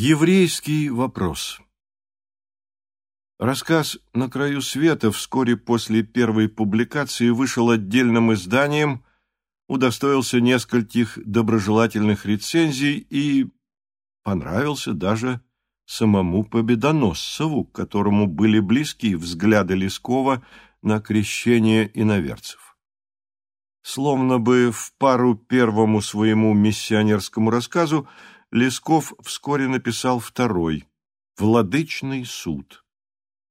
Еврейский вопрос Рассказ «На краю света» вскоре после первой публикации вышел отдельным изданием, удостоился нескольких доброжелательных рецензий и понравился даже самому Победоносцеву, которому были близки взгляды Лескова на крещение иноверцев. Словно бы в пару первому своему миссионерскому рассказу Лесков вскоре написал второй «Владычный суд».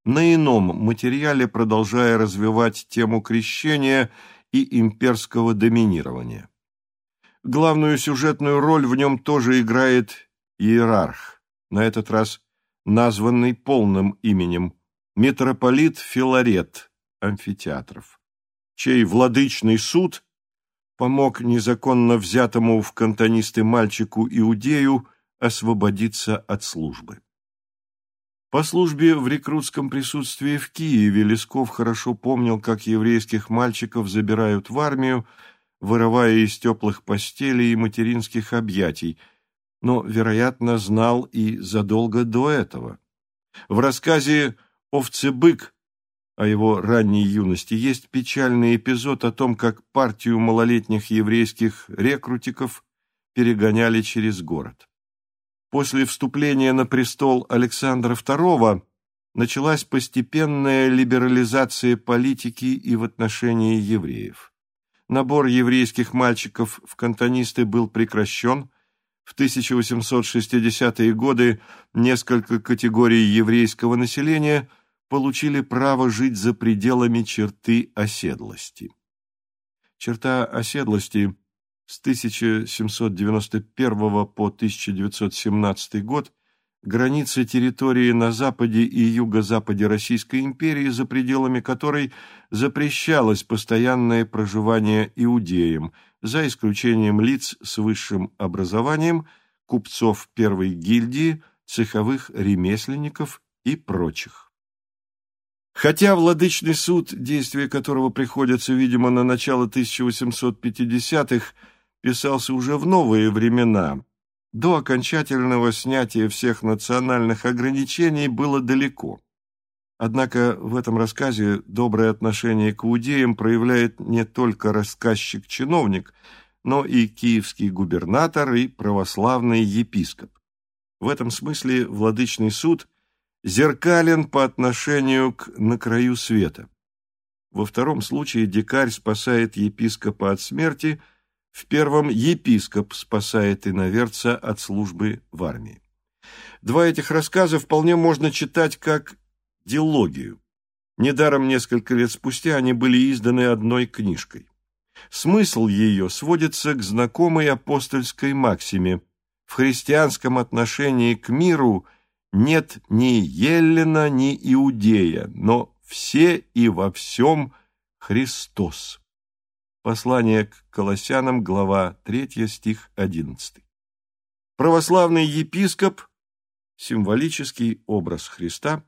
На ином материале продолжая развивать тему крещения и имперского доминирования. Главную сюжетную роль в нем тоже играет иерарх, на этот раз названный полным именем митрополит Филарет Амфитеатров, чей владычный суд помог незаконно взятому в кантонисты мальчику Иудею освободиться от службы. По службе в рекрутском присутствии в Киеве Лесков хорошо помнил, как еврейских мальчиков забирают в армию, вырывая из теплых постелей и материнских объятий, но, вероятно, знал и задолго до этого. В рассказе «Овцебык» о его ранней юности есть печальный эпизод о том, как партию малолетних еврейских рекрутиков перегоняли через город. После вступления на престол Александра II началась постепенная либерализация политики и в отношении евреев. Набор еврейских мальчиков в кантонисты был прекращен. В 1860-е годы несколько категорий еврейского населения – получили право жить за пределами черты оседлости. Черта оседлости с 1791 по 1917 год граница территории на западе и юго-западе Российской империи, за пределами которой запрещалось постоянное проживание иудеям, за исключением лиц с высшим образованием, купцов первой гильдии, цеховых ремесленников и прочих. Хотя владычный суд, действие которого приходится, видимо, на начало 1850-х, писался уже в новые времена, до окончательного снятия всех национальных ограничений было далеко. Однако в этом рассказе доброе отношение к иудеям проявляет не только рассказчик-чиновник, но и киевский губернатор и православный епископ. В этом смысле владычный суд – зеркален по отношению к «на краю света». Во втором случае дикарь спасает епископа от смерти, в первом епископ спасает иноверца от службы в армии. Два этих рассказа вполне можно читать как дилогию. Недаром несколько лет спустя они были изданы одной книжкой. Смысл ее сводится к знакомой апостольской максиме «В христианском отношении к миру – нет ни Еллина, ни Иудея, но все и во всем Христос. Послание к Колоссянам, глава 3, стих 11. Православный епископ, символический образ Христа,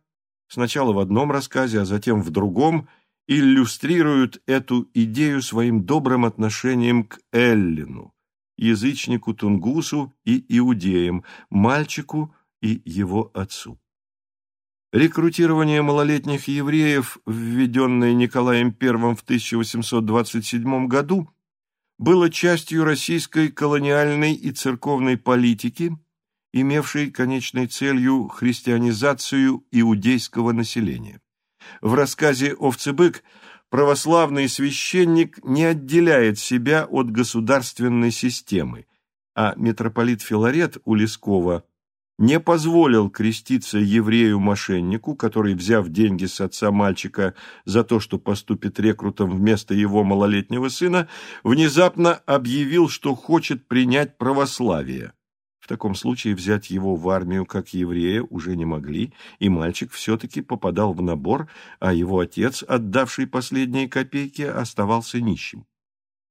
сначала в одном рассказе, а затем в другом, иллюстрирует эту идею своим добрым отношением к Эллину, язычнику Тунгусу и иудеям, мальчику, и его отцу. Рекрутирование малолетних евреев, введенное Николаем I в 1827 году, было частью российской колониальной и церковной политики, имевшей конечной целью христианизацию иудейского населения. В рассказе «Овцебык» православный священник не отделяет себя от государственной системы, а митрополит Филарет у Лескова не позволил креститься еврею-мошеннику, который, взяв деньги с отца мальчика за то, что поступит рекрутом вместо его малолетнего сына, внезапно объявил, что хочет принять православие. В таком случае взять его в армию как еврея уже не могли, и мальчик все-таки попадал в набор, а его отец, отдавший последние копейки, оставался нищим.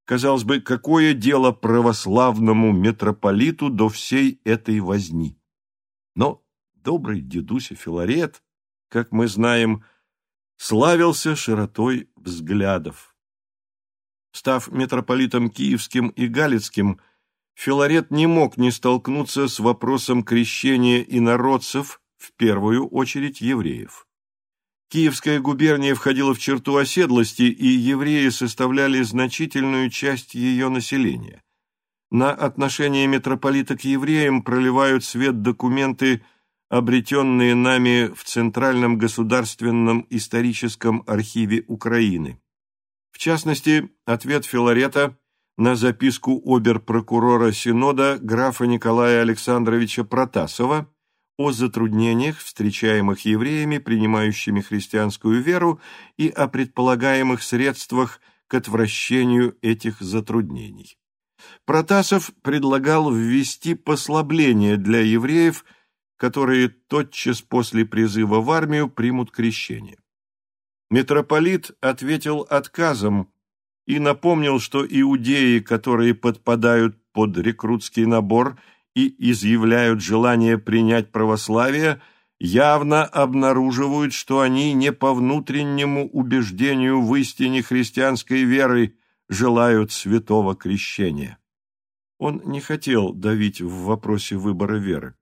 Казалось бы, какое дело православному митрополиту до всей этой возни? Но добрый дедуся Филарет, как мы знаем, славился широтой взглядов. Став митрополитом Киевским и Галицким, Филарет не мог не столкнуться с вопросом крещения инородцев, в первую очередь евреев. Киевская губерния входила в черту оседлости, и евреи составляли значительную часть ее населения. На отношение митрополита к евреям проливают свет документы, обретенные нами в Центральном государственном историческом архиве Украины. В частности, ответ Филарета на записку обер-прокурора Синода графа Николая Александровича Протасова о затруднениях, встречаемых евреями, принимающими христианскую веру, и о предполагаемых средствах к отвращению этих затруднений. Протасов предлагал ввести послабление для евреев, которые тотчас после призыва в армию примут крещение. Митрополит ответил отказом и напомнил, что иудеи, которые подпадают под рекрутский набор и изъявляют желание принять православие, явно обнаруживают, что они не по внутреннему убеждению в истине христианской веры желают святого крещения. Он не хотел давить в вопросе выбора веры.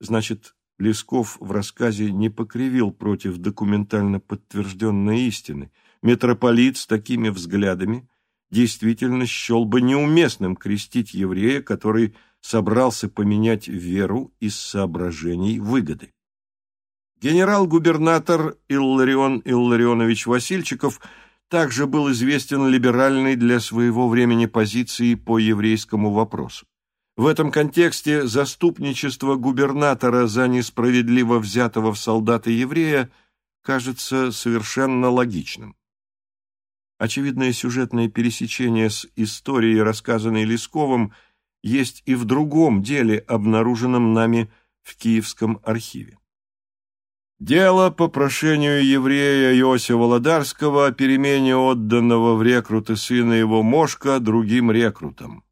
Значит, Лесков в рассказе не покривил против документально подтвержденной истины. Митрополит с такими взглядами действительно счел бы неуместным крестить еврея, который собрался поменять веру из соображений выгоды. Генерал-губернатор Илларион Илларионович Васильчиков – также был известен либеральной для своего времени позиции по еврейскому вопросу. В этом контексте заступничество губернатора за несправедливо взятого в солдаты еврея кажется совершенно логичным. Очевидное сюжетное пересечение с историей, рассказанной Лесковым, есть и в другом деле, обнаруженном нами в Киевском архиве. Дело по прошению еврея Иосифа Володарского о перемене отданного в рекруты сына его Мошка другим рекрутам.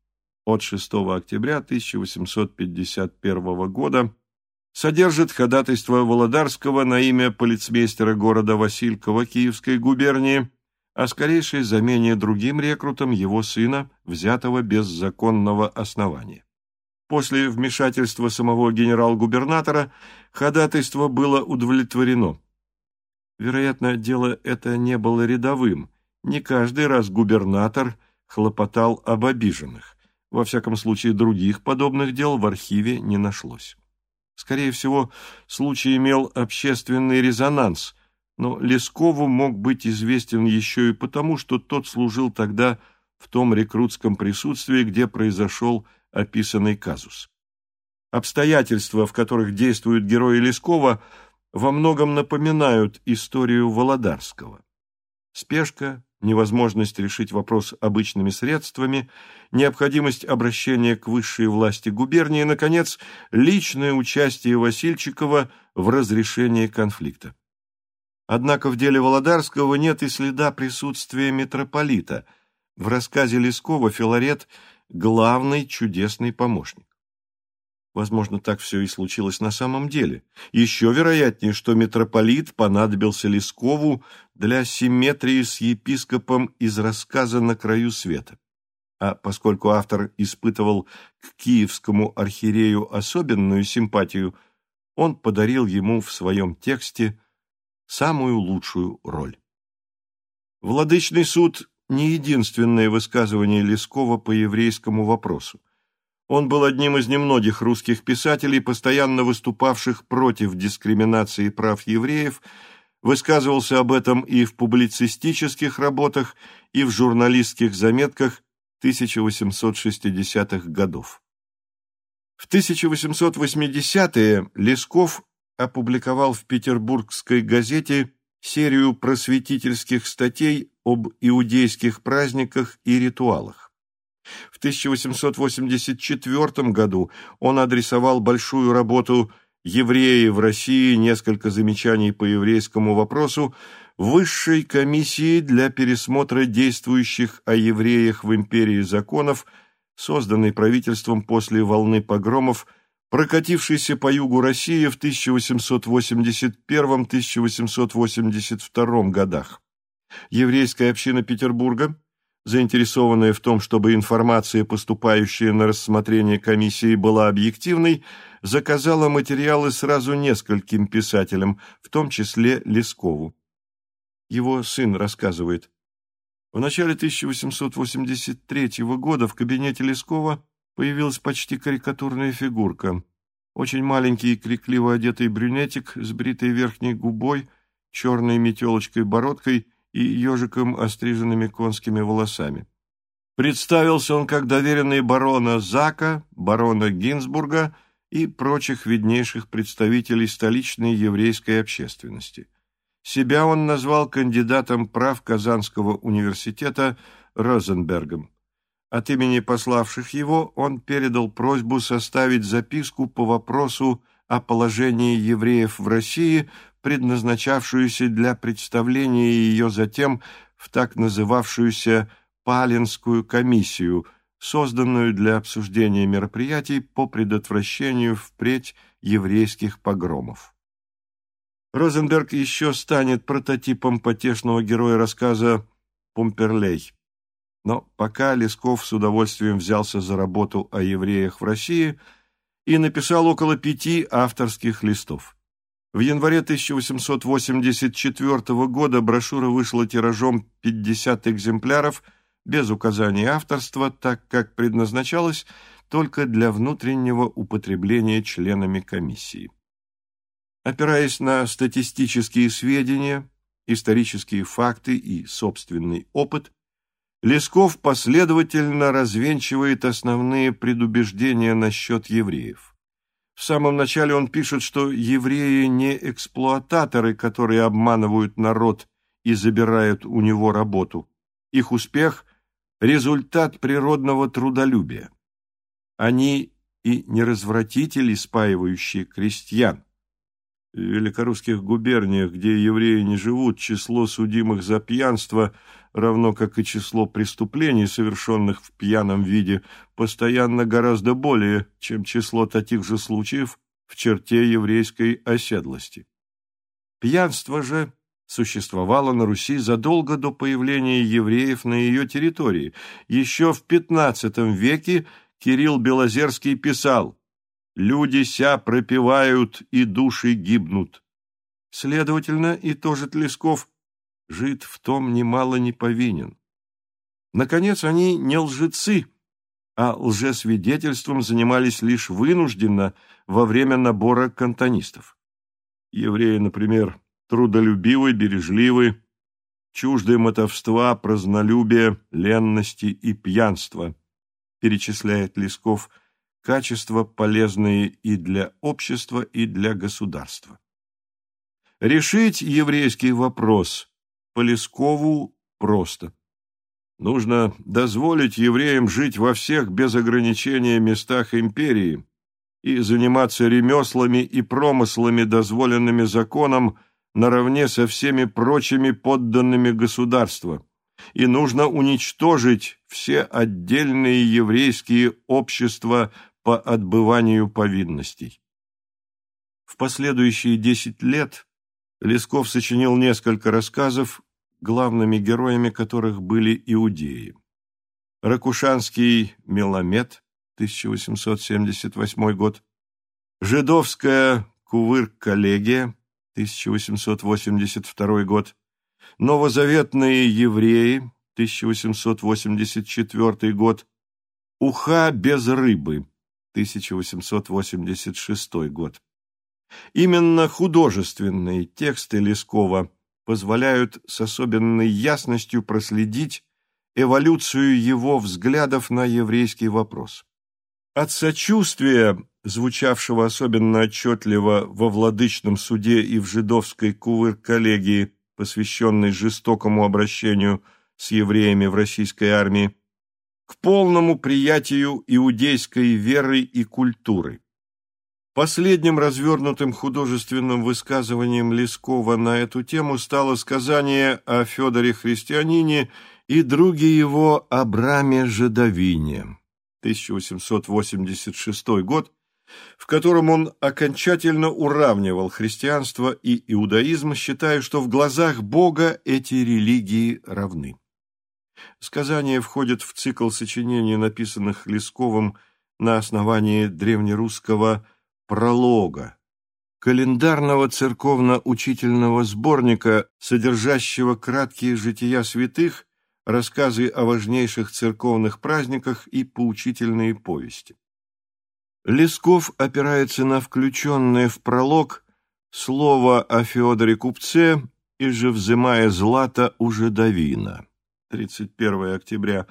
От 6 октября 1851 года содержит ходатайство Володарского на имя полицмейстера города Василькова Киевской губернии о скорейшей замене другим рекрутом его сына, взятого без законного основания. После вмешательства самого генерал-губернатора ходатайство было удовлетворено. Вероятно, дело это не было рядовым. Не каждый раз губернатор хлопотал об обиженных. Во всяком случае, других подобных дел в архиве не нашлось. Скорее всего, случай имел общественный резонанс, но Лескову мог быть известен еще и потому, что тот служил тогда в том рекрутском присутствии, где произошел описанный казус. Обстоятельства, в которых действуют герои Лескова, во многом напоминают историю Володарского. Спешка, невозможность решить вопрос обычными средствами, необходимость обращения к высшей власти губернии наконец, личное участие Васильчикова в разрешении конфликта. Однако в деле Володарского нет и следа присутствия митрополита. В рассказе Лескова Филарет – главный чудесный помощник. Возможно, так все и случилось на самом деле. Еще вероятнее, что митрополит понадобился Лескову для симметрии с епископом из рассказа «На краю света». А поскольку автор испытывал к киевскому архиерею особенную симпатию, он подарил ему в своем тексте самую лучшую роль. Владычный суд не единственное высказывание Лескова по еврейскому вопросу. Он был одним из немногих русских писателей, постоянно выступавших против дискриминации прав евреев, высказывался об этом и в публицистических работах, и в журналистских заметках 1860-х годов. В 1880-е Лесков опубликовал в петербургской газете серию просветительских статей об иудейских праздниках и ритуалах. В 1884 году он адресовал большую работу «Евреи в России. Несколько замечаний по еврейскому вопросу» Высшей комиссии для пересмотра действующих о евреях в империи законов, созданной правительством после волны погромов – прокатившийся по югу России в 1881-1882 годах. Еврейская община Петербурга заинтересованная в том, чтобы информация, поступающая на рассмотрение комиссии, была объективной, заказала материалы сразу нескольким писателям, в том числе Лескову. Его сын рассказывает. В начале 1883 года в кабинете Лескова появилась почти карикатурная фигурка. Очень маленький и крикливо одетый брюнетик с бритой верхней губой, черной метелочкой-бородкой и ежиком остриженными конскими волосами. Представился он как доверенный барона Зака, барона Гинзбурга и прочих виднейших представителей столичной еврейской общественности. Себя он назвал кандидатом прав Казанского университета Розенбергом. От имени пославших его он передал просьбу составить записку по вопросу о положении евреев в России, предназначавшуюся для представления ее затем в так называвшуюся Палинскую комиссию, созданную для обсуждения мероприятий по предотвращению впредь еврейских погромов. Розенберг еще станет прототипом потешного героя рассказа «Пумперлей». Но пока Лесков с удовольствием взялся за работу о евреях в России и написал около пяти авторских листов. В январе 1884 года брошюра вышла тиражом 50 экземпляров без указания авторства, так как предназначалась только для внутреннего употребления членами комиссии. Опираясь на статистические сведения, исторические факты и собственный опыт, Лесков последовательно развенчивает основные предубеждения насчет евреев. В самом начале он пишет, что евреи не эксплуататоры, которые обманывают народ и забирают у него работу. Их успех – результат природного трудолюбия. Они и не развратители, спаивающие крестьян. Великорусских губерниях, где евреи не живут, число судимых за пьянство – равно как и число преступлений, совершенных в пьяном виде, постоянно гораздо более, чем число таких же случаев в черте еврейской оседлости. Пьянство же существовало на Руси задолго до появления евреев на ее территории. Еще в XV веке Кирилл Белозерский писал «Люди ся пропивают, и души гибнут». Следовательно, и тоже Тлесков жид в том немало не повинен. Наконец, они не лжецы, а лжесвидетельством занимались лишь вынужденно во время набора кантонистов. Евреи, например, трудолюбивы, бережливы, чужды мотовства, празднолюбия, ленности и пьянства, перечисляет Лесков, качества, полезные и для общества, и для государства. Решить еврейский вопрос Полескову просто. Нужно дозволить евреям жить во всех без ограничения местах империи и заниматься ремеслами и промыслами, дозволенными законом, наравне со всеми прочими подданными государства. И нужно уничтожить все отдельные еврейские общества по отбыванию повинностей. В последующие десять лет Лесков сочинил несколько рассказов, главными героями которых были иудеи. Ракушанский Меламед, 1878 год, Жидовская Кувырк-коллегия, 1882 год, Новозаветные евреи, 1884 год, Уха без рыбы, 1886 год. Именно художественные тексты Лескова позволяют с особенной ясностью проследить эволюцию его взглядов на еврейский вопрос. От сочувствия, звучавшего особенно отчетливо во владычном суде и в жидовской кувыр-коллегии, посвященной жестокому обращению с евреями в российской армии, к полному приятию иудейской веры и культуры. Последним развернутым художественным высказыванием Лескова на эту тему стало сказание о Федоре Христианине и друге его Абраме Жедовине, 1886 год, в котором он окончательно уравнивал христианство и иудаизм, считая, что в глазах Бога эти религии равны. Сказание входит в цикл сочинений, написанных Лесковым на основании древнерусского пролога, календарного церковно-учительного сборника, содержащего краткие жития святых, рассказы о важнейших церковных праздниках и поучительные повести. Лесков опирается на включенное в пролог слово о Феодоре Купце и же взымая злато у жидовина. 31 октября,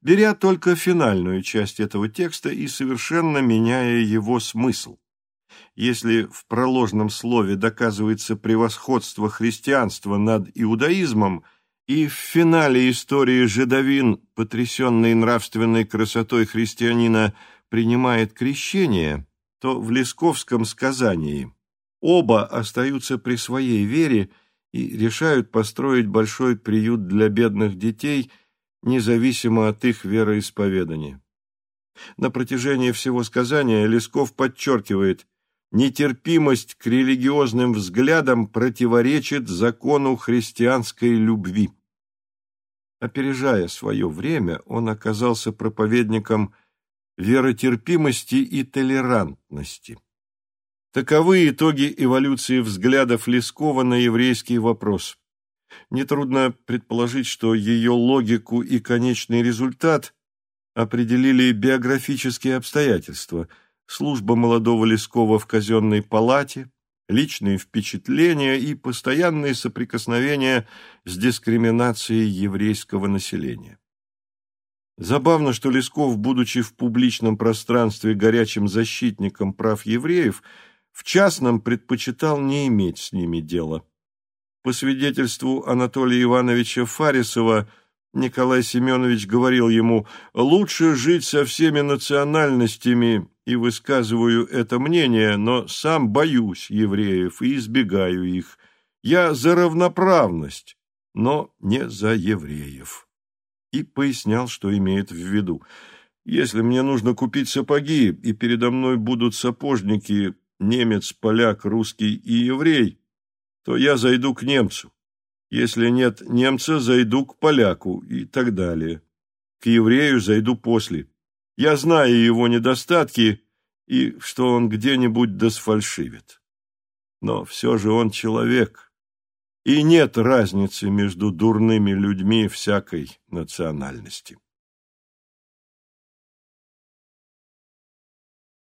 беря только финальную часть этого текста и совершенно меняя его смысл. Если в проложном слове доказывается превосходство христианства над иудаизмом, и в финале истории жидовин, потрясенный нравственной красотой христианина, принимает крещение, то в Лесковском сказании оба остаются при своей вере и решают построить большой приют для бедных детей, независимо от их вероисповедания. На протяжении всего сказания Лесков подчеркивает, нетерпимость к религиозным взглядам противоречит закону христианской любви. Опережая свое время, он оказался проповедником веротерпимости и толерантности. Таковы итоги эволюции взглядов Лескова на еврейский вопрос. Нетрудно предположить, что ее логику и конечный результат определили биографические обстоятельства, служба молодого Лескова в казенной палате, личные впечатления и постоянные соприкосновения с дискриминацией еврейского населения. Забавно, что Лесков, будучи в публичном пространстве горячим защитником прав евреев, в частном предпочитал не иметь с ними дела. По свидетельству Анатолия Ивановича Фарисова, Николай Семенович говорил ему «Лучше жить со всеми национальностями, и высказываю это мнение, но сам боюсь евреев и избегаю их. Я за равноправность, но не за евреев» и пояснял, что имеет в виду. «Если мне нужно купить сапоги, и передо мной будут сапожники, немец, поляк, русский и еврей, то я зайду к немцу. Если нет немца, зайду к поляку и так далее. К еврею зайду после. Я знаю его недостатки и что он где-нибудь досфальшивит. Но все же он человек, и нет разницы между дурными людьми всякой национальности.